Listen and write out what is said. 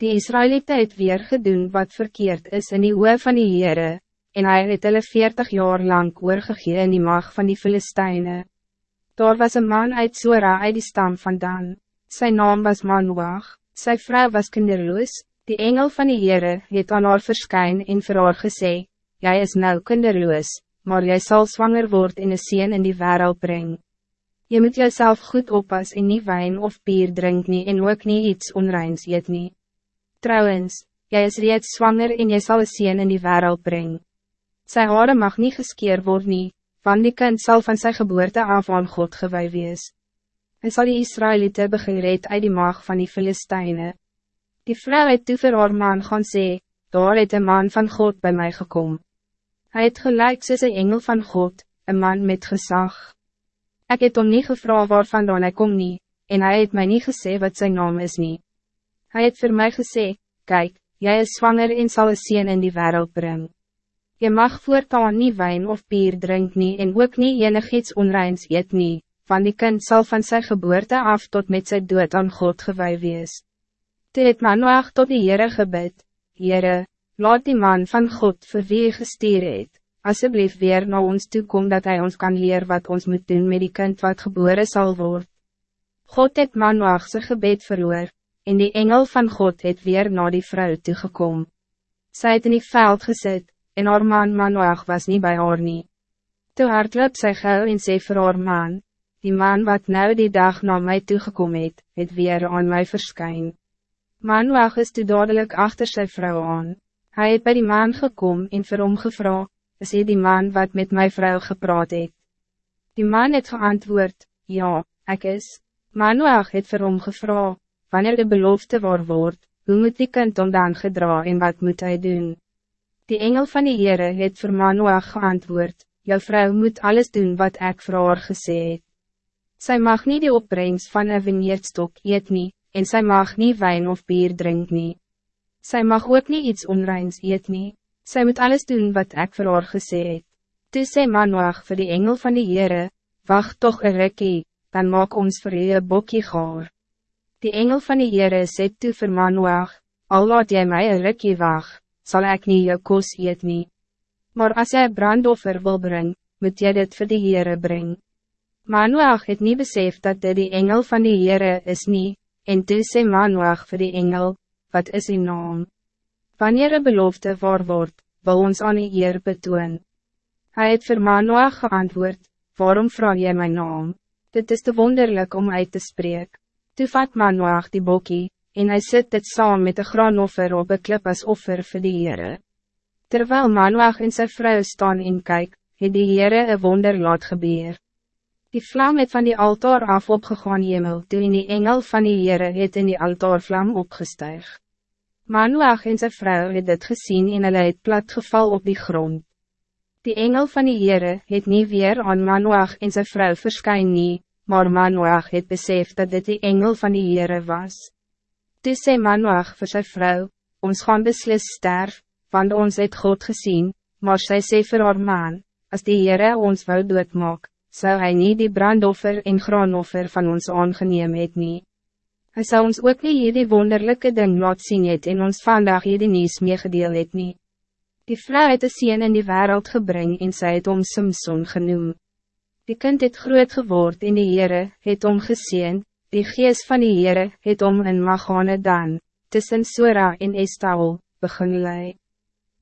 Die Israëlieten het weer gedoen wat verkeerd is in die oe van die Heere, en hy het hulle veertig jaar lang oorgegee in die mag van die Philistijnen. Daar was een man uit Sora uit die stam van Dan, sy naam was Manoach, sy vrou was kinderloos, die engel van die Heere het aan haar verskyn en vir haar gesê, Jy is nou kinderloos, maar jy zal zwanger worden in een sien in die wereld brengen. Je moet jezelf goed oppas en niet wijn of bier drink nie en ook niet iets onreins eet nie. Trouwens, jij is reeds zwanger en je zal een sien in die wereld brengen. Sy hare mag niet geskeer worden, nie, want die kind zal van zijn geboorte af aan God gewij wees. Hy sal die Israëlieten begereed uit die maag van die Philistijnen. Die vrou het toe vir haar man gaan sê, daar het een man van God bij mij gekomen. Hij het gelijk soos een engel van God, een man met gezag. Ik het om niet gevraagd waarvan hij kom nie, en hij het mij niet gesê wat zijn naam is nie. Hij het voor mij gesê, kijk, jij is zwanger en zal een sien in die wereld brengen. Je mag voortaan niet wijn of bier drink nie en ook niet enig iets onreins eet nie, want die kind zal van zijn geboorte af tot met zijn dood aan God gewij wees. Toe het Manoach tot die Heere gebid, Heere, laat die man van God vir wie gestuur het, alsjeblieft weer naar ons toe kom dat hij ons kan leren wat ons moet doen met die kind wat geboren zal worden. God het Manoach sy gebed verhoor, en die engel van God het weer naar die vrouw toegekom. Sy het in die veld gezet, en haar man Manoach was niet bij haar nie. Toe hardloop sy gauw en sê vir haar man, die man wat nou die dag naar mij toegekom het, het weer aan mij verskyn. Manoach is toe dadelijk achter sy vrouw aan. Hij het bij die man gekom en vir hom gevra, is hy die man wat met mijn vrouw gepraat het. Die man het geantwoord, ja, ik is. Manoach het vir hom gevra, wanneer de belofte waar word, hoe moet die kind om dan gedra en wat moet hij doen? Die engel van die Heere het vir Manoach geantwoord, jou vrouw moet alles doen wat ik vir haar gesê het. Sy mag niet die opbrengst van een vineerdstok eet nie, en sy mag niet wijn of bier drink nie. Sy mag ook niet iets onreins eet nie, sy moet alles doen wat ik vir haar gesê het. Toe sê Manoach vir die engel van die Heere, wacht toch een rikkie, dan maak ons vir jy een bokkie gaar. Die engel van die Heere sê toe vir Manoach, al laat jy my een rikkie wacht, zal ik niet je kos eet nie. Maar als jij brandoffer wil brengen, moet jy dit voor die Heere brengen. Manoach het niet besef dat dit die engel van die Heere is nie, en toe sê Manoach vir die engel, wat is die naam? Wanneer een belofte waar word, wil ons aan die Heer betoon. Hij het vir Manoach geantwoord, waarom vraag jy mijn naam? Dit is te wonderlijk om uit te spreken. Toe vat Manoach die bokkie, en hij zit dit saam met de graanoffer op een klip als offer vir die Heere. Terwijl Manoach en sy vrou staan en kyk, het die Heere een wonder laat gebeur. Die vlam het van die altaar af opgegaan hemel, toe in die engel van die Heere het in die altaarvlam opgestuig. Manoach en sy vrou het dit gezien en hulle het platgeval op die grond. Die engel van die Heere het nie weer aan Manoach en sy vrou verskyn nie, maar Manoach het besef dat dit die engel van die Heere was. Toe sê Manoach vir sy vrou, ons gaan beslis sterf, want ons het God gezien, maar sy sê vir haar man, as die Heere ons wou doodmaak, zou hij niet die brandoffer en graanoffer van ons aangeneem het nie. Hy sal ons ook nie hierdie wonderlijke ding laat sien het en ons vandaag hierdie nies meegedeel het nie. Die vrou het een sien in die wereld gebring en sy het om Simson genoem. Die kind het groot geword en die Heere het om geseen, die geest van die Heere het om in Magane dan, tussen Sora en Estaol, begin lei.